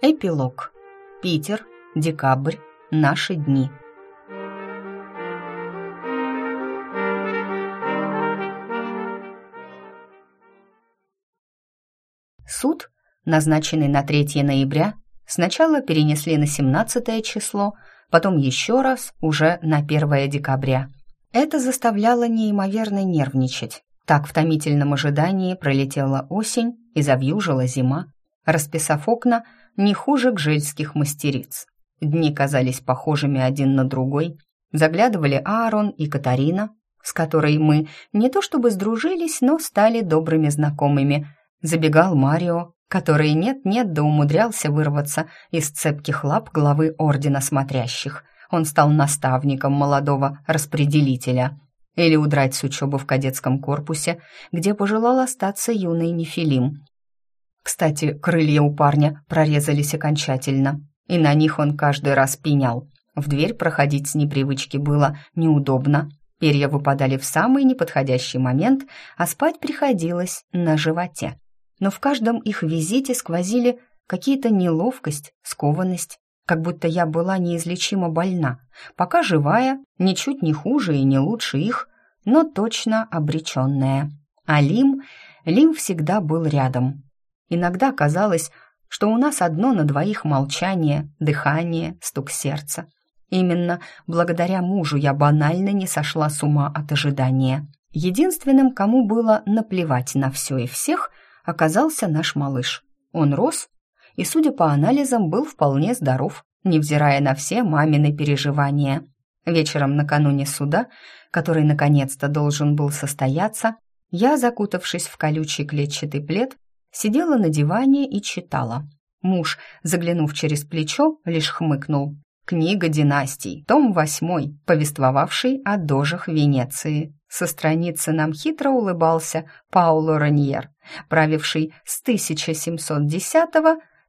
Эпилог. Питер. Декабрь. Наши дни. Суд, назначенный на 3 ноября, сначала перенесли на 17 число, потом еще раз уже на 1 декабря. Это заставляло неимоверно нервничать. Так в томительном ожидании пролетела осень и завьюжила зима, расписав окна не хуже гжельских мастериц. Дни казались похожими один на другой. Заглядывали Аарон и Катарина, с которой мы не то чтобы сдружились, но стали добрыми знакомыми. Забегал Марио, который нет-нет да умудрялся вырваться из цепких лап главы Ордена Смотрящих. Он стал наставником молодого распределителя. Или удрать с учебы в кадетском корпусе, где пожелал остаться юный Нефилим, кстати, крылья у парня прорезались окончательно, и на них он каждый раз пенял. В дверь проходить с непривычки было неудобно. Перья выпадали в самый неподходящий момент, а спать приходилось на животе. Но в каждом их визите сквозили какие-то неловкость, скованность, как будто я была неизлечимо больна, пока живая, ничуть не хуже и не лучше их, но точно обреченная. А Лим, Лим всегда был рядом, Иногда казалось, что у нас одно на двоих молчание, дыхание, стук сердца. Именно благодаря мужу я банально не сошла с ума от ожидания. Единственным, кому было наплевать на все и всех, оказался наш малыш. Он рос и, судя по анализам, был вполне здоров, невзирая на все мамины переживания. Вечером накануне суда, который наконец-то должен был состояться, я, закутавшись в колючий клетчатый плед, Сидела на диване и читала. Муж, заглянув через плечо, лишь хмыкнул. Книга династий, том восьмой, повествовавший о дожах Венеции. Со страницы нам хитро улыбался Пауло Раньер, правивший с 1710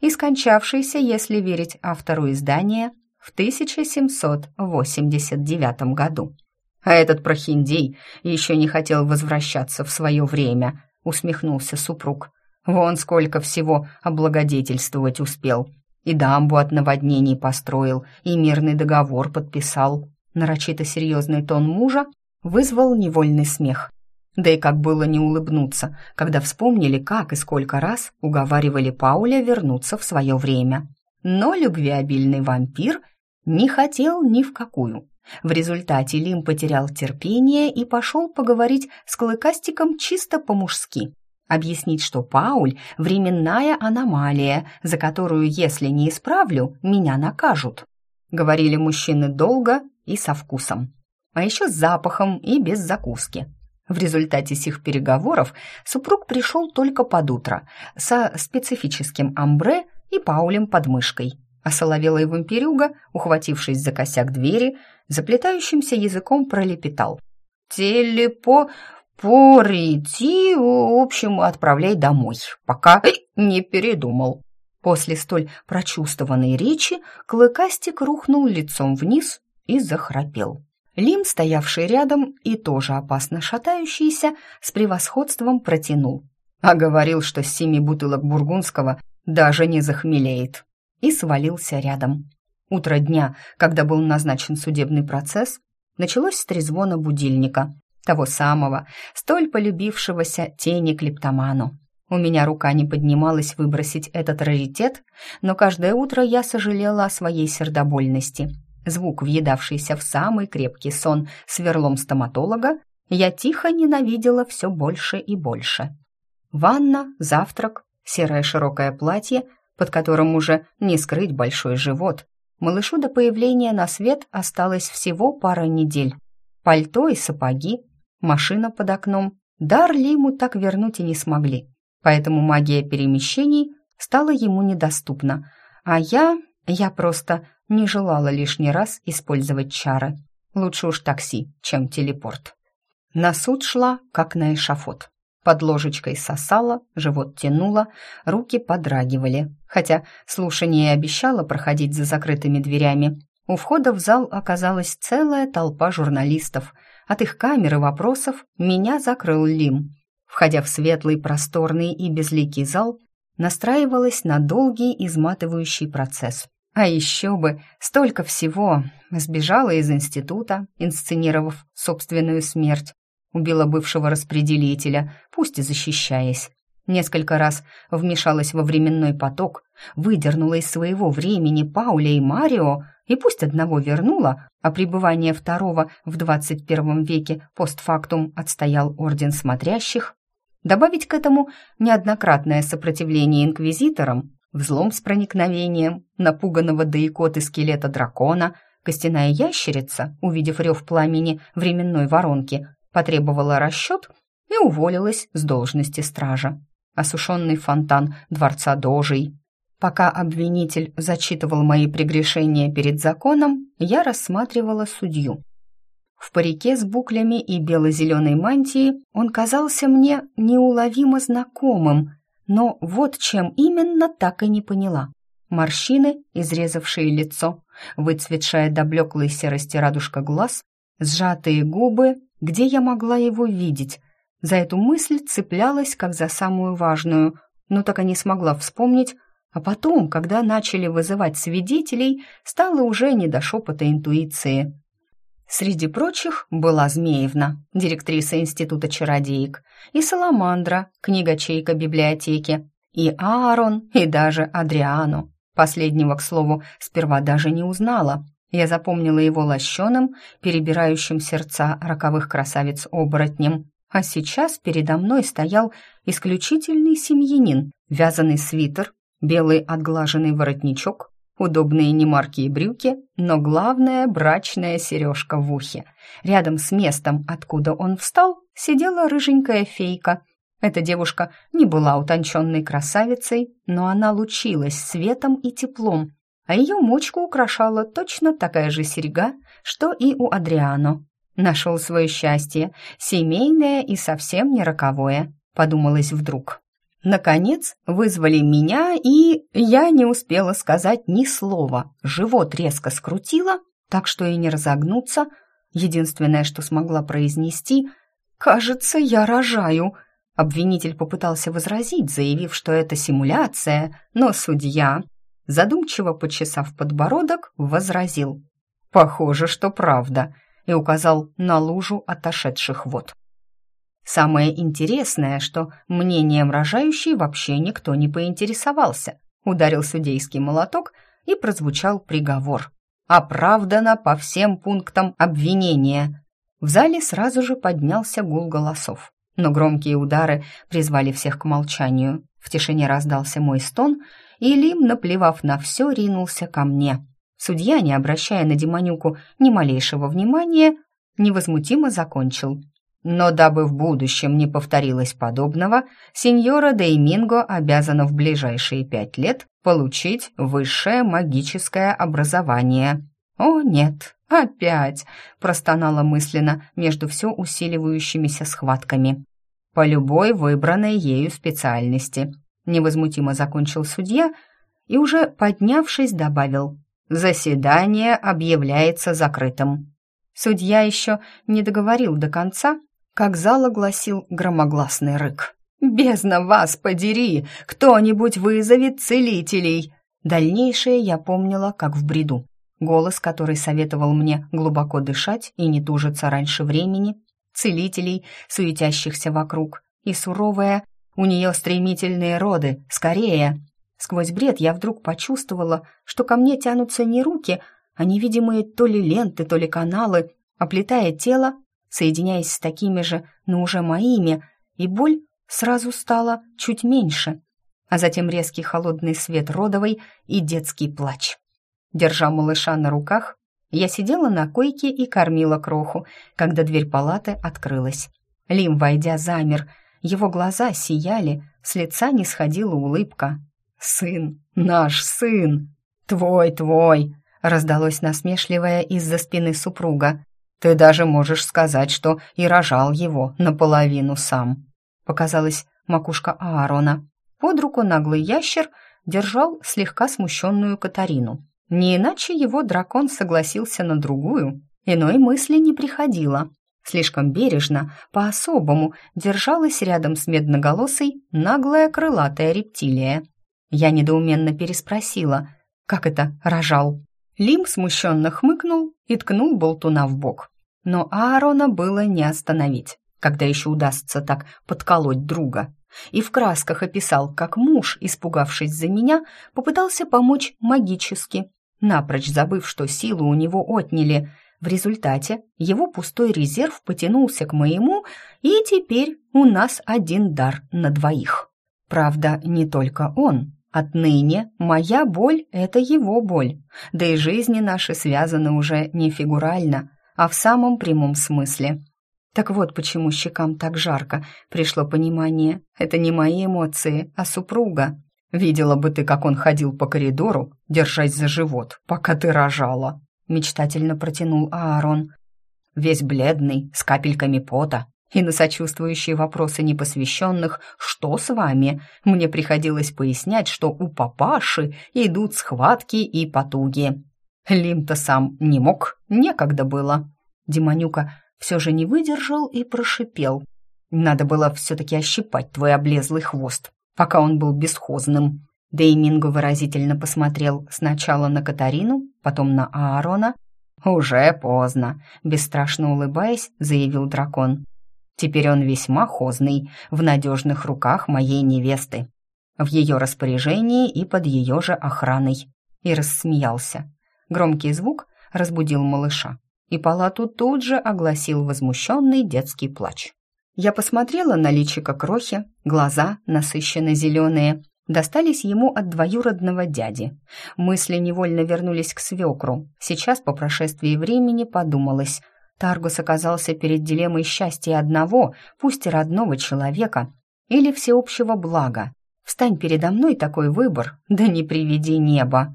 и скончавшийся, если верить автору издания, в 1789 году. А этот прохиндей еще не хотел возвращаться в свое время, усмехнулся супруг. Вон сколько всего облагодетельствовать успел. И дамбу от наводнений построил, и мирный договор подписал. Нарочито серьезный тон мужа вызвал невольный смех. Да и как было не улыбнуться, когда вспомнили, как и сколько раз уговаривали Пауля вернуться в свое время. Но любвеобильный вампир не хотел ни в какую. В результате Лим потерял терпение и пошел поговорить с Клыкастиком чисто по-мужски объяснить, что Пауль – временная аномалия, за которую, если не исправлю, меня накажут. Говорили мужчины долго и со вкусом, а еще с запахом и без закуски. В результате сих переговоров супруг пришел только под утро со специфическим амбре и Паулем под мышкой, а соловелый вампирюга, ухватившись за косяк двери, заплетающимся языком пролепетал. «Телепо... «Порети, в общем, отправляй домой, пока не передумал». После столь прочувствованной речи Клыкастик рухнул лицом вниз и захрапел. Лим, стоявший рядом и тоже опасно шатающийся, с превосходством протянул. А говорил, что с семи бутылок бургундского даже не захмелеет. И свалился рядом. Утро дня, когда был назначен судебный процесс, началось с трезвона будильника, того самого, столь полюбившегося тени клептоману. У меня рука не поднималась выбросить этот раритет, но каждое утро я сожалела о своей сердобольности. Звук, въедавшийся в самый крепкий сон сверлом стоматолога, я тихо ненавидела все больше и больше. Ванна, завтрак, серое широкое платье, под которым уже не скрыть большой живот. Малышу до появления на свет осталось всего пара недель. Пальто и сапоги, машина под окном. Дар Лиму так вернуть и не смогли, поэтому магия перемещений стала ему недоступна, а я... я просто не желала лишний раз использовать чары. Лучше уж такси, чем телепорт. На суд шла, как на эшафот. Под ложечкой сосала, живот тянуло, руки подрагивали. Хотя слушание обещало проходить за закрытыми дверями. У входа в зал оказалась целая толпа журналистов – от их камер и вопросов меня закрыл Лим. Входя в светлый, просторный и безликий зал, настраивалась на долгий изматывающий процесс. А еще бы, столько всего. Сбежала из института, инсценировав собственную смерть. Убила бывшего распределителя, пусть и защищаясь. Несколько раз вмешалась во временной поток, выдернула из своего времени Пауля и Марио, и пусть одного вернула, а пребывание второго в 21 веке постфактум отстоял Орден Смотрящих, добавить к этому неоднократное сопротивление инквизиторам, взлом с проникновением, напуганного до икоты скелета дракона, костяная ящерица, увидев рев пламени временной воронки, потребовала расчет и уволилась с должности стража осушенный фонтан дворца Дожей. Пока обвинитель зачитывал мои прегрешения перед законом, я рассматривала судью. В парике с буклями и бело-зеленой мантии он казался мне неуловимо знакомым, но вот чем именно так и не поняла. Морщины, изрезавшие лицо, выцветшая до блеклой серости радужка глаз, сжатые губы, где я могла его видеть, за эту мысль цеплялась как за самую важную, но так и не смогла вспомнить, а потом, когда начали вызывать свидетелей, стало уже не до шепота интуиции. Среди прочих была Змеевна, директриса Института чародеек, и Саламандра, книгачейка библиотеки, и Аарон, и даже Адриану. Последнего, к слову, сперва даже не узнала. Я запомнила его лощеным, перебирающим сердца роковых красавиц-оборотнем. А сейчас передо мной стоял исключительный семьянин, вязаный свитер, белый отглаженный воротничок, удобные немаркие брюки, но главное — брачная сережка в ухе. Рядом с местом, откуда он встал, сидела рыженькая фейка. Эта девушка не была утонченной красавицей, но она лучилась светом и теплом, а ее мочку украшала точно такая же серьга, что и у Адриано. Нашел свое счастье, семейное и совсем не роковое, подумалось вдруг. Наконец вызвали меня, и я не успела сказать ни слова. Живот резко скрутило, так что и не разогнуться. Единственное, что смогла произнести «Кажется, я рожаю». Обвинитель попытался возразить, заявив, что это симуляция, но судья, задумчиво почесав подбородок, возразил. «Похоже, что правда» и указал на лужу отошедших вод. Самое интересное, что мнением рожающей вообще никто не поинтересовался. Ударил судейский молоток, и прозвучал приговор. Оправдано по всем пунктам обвинения. В зале сразу же поднялся гул голосов, но громкие удары призвали всех к молчанию. В тишине раздался мой стон, и Лим, наплевав на все, ринулся ко мне. Судья, не обращая на Демонюку ни малейшего внимания, невозмутимо закончил. Но дабы в будущем не повторилось подобного, сеньора Дейминго обязана в ближайшие пять лет получить высшее магическое образование. «О, нет, опять!» – простонала мысленно между все усиливающимися схватками. «По любой выбранной ею специальности», – невозмутимо закончил судья и уже поднявшись добавил Заседание объявляется закрытым. Судья еще не договорил до конца, как зал огласил громогласный рык. «Бездна вас подери! Кто-нибудь вызовет целителей!» Дальнейшее я помнила, как в бреду. Голос, который советовал мне глубоко дышать и не тужиться раньше времени, целителей, суетящихся вокруг, и суровая «У нее стремительные роды! Скорее!» Сквозь бред я вдруг почувствовала, что ко мне тянутся не руки, а невидимые то ли ленты, то ли каналы, оплетая тело, соединяясь с такими же, но уже моими, и боль сразу стала чуть меньше, а затем резкий холодный свет родовой и детский плач. Держа малыша на руках, я сидела на койке и кормила кроху, когда дверь палаты открылась. Лим, войдя, замер, его глаза сияли, с лица не сходила улыбка, «Сын, наш сын! Твой, твой!» раздалось насмешливое из-за спины супруга. «Ты даже можешь сказать, что и рожал его наполовину сам». Показалась макушка Аарона. Под руку наглый ящер держал слегка смущенную Катарину. Не иначе его дракон согласился на другую, иной мысли не приходило. Слишком бережно, по-особому, держалась рядом с медноголосой наглая крылатая рептилия. Я недоуменно переспросила, как это рожал. Лим смущенно хмыкнул и ткнул болтуна в бок. Но Аарона было не остановить, когда еще удастся так подколоть друга. И в красках описал, как муж, испугавшись за меня, попытался помочь магически, напрочь забыв, что силу у него отняли – в результате его пустой резерв потянулся к моему, и теперь у нас один дар на двоих. Правда, не только он. Отныне моя боль — это его боль, да и жизни наши связаны уже не фигурально, а в самом прямом смысле. Так вот почему щекам так жарко, пришло понимание. Это не мои эмоции, а супруга. Видела бы ты, как он ходил по коридору, держась за живот, пока ты рожала мечтательно протянул Аарон. Весь бледный, с капельками пота, и на сочувствующие вопросы непосвященных «Что с вами?» мне приходилось пояснять, что у папаши идут схватки и потуги. Лим-то сам не мог, некогда было. Демонюка все же не выдержал и прошипел. «Надо было все-таки ощипать твой облезлый хвост, пока он был бесхозным». Дейминго выразительно посмотрел сначала на Катарину, потом на Аарона. «Уже поздно», — бесстрашно улыбаясь, заявил дракон. «Теперь он весьма хозный, в надежных руках моей невесты, в ее распоряжении и под ее же охраной». И рассмеялся. Громкий звук разбудил малыша, и палату тут же огласил возмущенный детский плач. Я посмотрела на личико крохи, глаза насыщенно зеленые, достались ему от двоюродного дяди. Мысли невольно вернулись к свекру. Сейчас, по прошествии времени, подумалось. Таргус оказался перед дилеммой счастья одного, пусть и родного человека, или всеобщего блага. Встань передо мной такой выбор, да не приведи небо.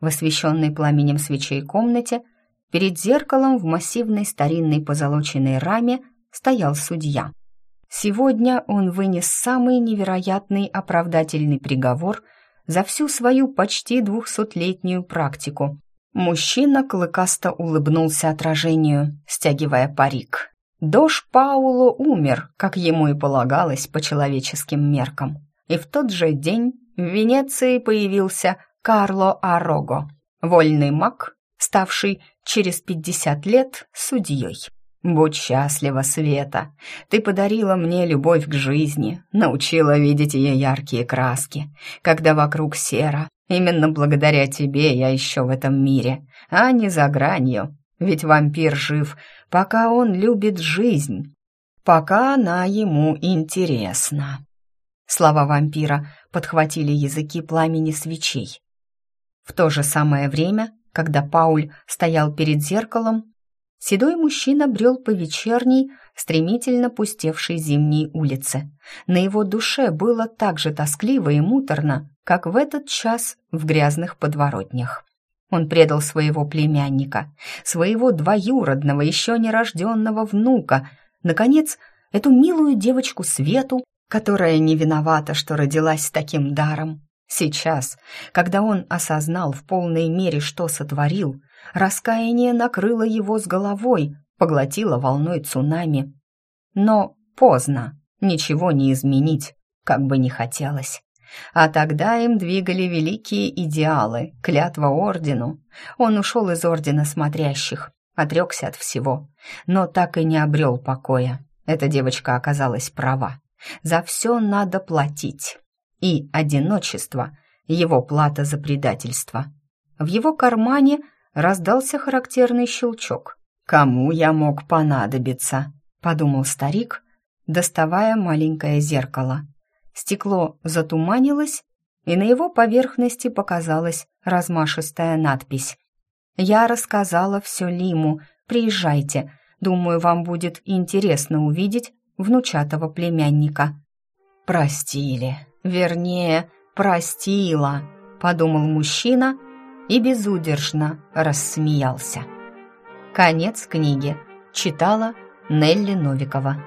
В освещенной пламенем свечей комнате, перед зеркалом в массивной старинной позолоченной раме стоял судья. Сегодня он вынес самый невероятный оправдательный приговор за всю свою почти двухсотлетнюю практику. Мужчина клыкасто улыбнулся отражению, стягивая парик. Дош Пауло умер, как ему и полагалось по человеческим меркам. И в тот же день в Венеции появился Карло Арого, вольный маг, ставший через пятьдесят лет судьей. «Будь счастлива, Света. Ты подарила мне любовь к жизни, научила видеть ее яркие краски, когда вокруг серо. Именно благодаря тебе я еще в этом мире, а не за гранью. Ведь вампир жив, пока он любит жизнь, пока она ему интересна». Слова вампира подхватили языки пламени свечей. В то же самое время, когда Пауль стоял перед зеркалом, Седой мужчина брел по вечерней, стремительно пустевшей зимней улице. На его душе было так же тоскливо и муторно, как в этот час в грязных подворотнях. Он предал своего племянника, своего двоюродного, еще нерожденного внука, наконец, эту милую девочку Свету, которая не виновата, что родилась с таким даром. Сейчас, когда он осознал в полной мере, что сотворил, Раскаяние накрыло его с головой, поглотило волной цунами. Но поздно, ничего не изменить, как бы не хотелось. А тогда им двигали великие идеалы, клятва ордену. Он ушел из ордена смотрящих, отрекся от всего, но так и не обрел покоя. Эта девочка оказалась права. За все надо платить. И одиночество — его плата за предательство. В его кармане — раздался характерный щелчок. «Кому я мог понадобиться?» — подумал старик, доставая маленькое зеркало. Стекло затуманилось, и на его поверхности показалась размашистая надпись. «Я рассказала все Лиму. Приезжайте. Думаю, вам будет интересно увидеть внучатого племянника». «Простили. Вернее, простила», — подумал мужчина, — и безудержно рассмеялся. Конец книги. Читала Нелли Новикова.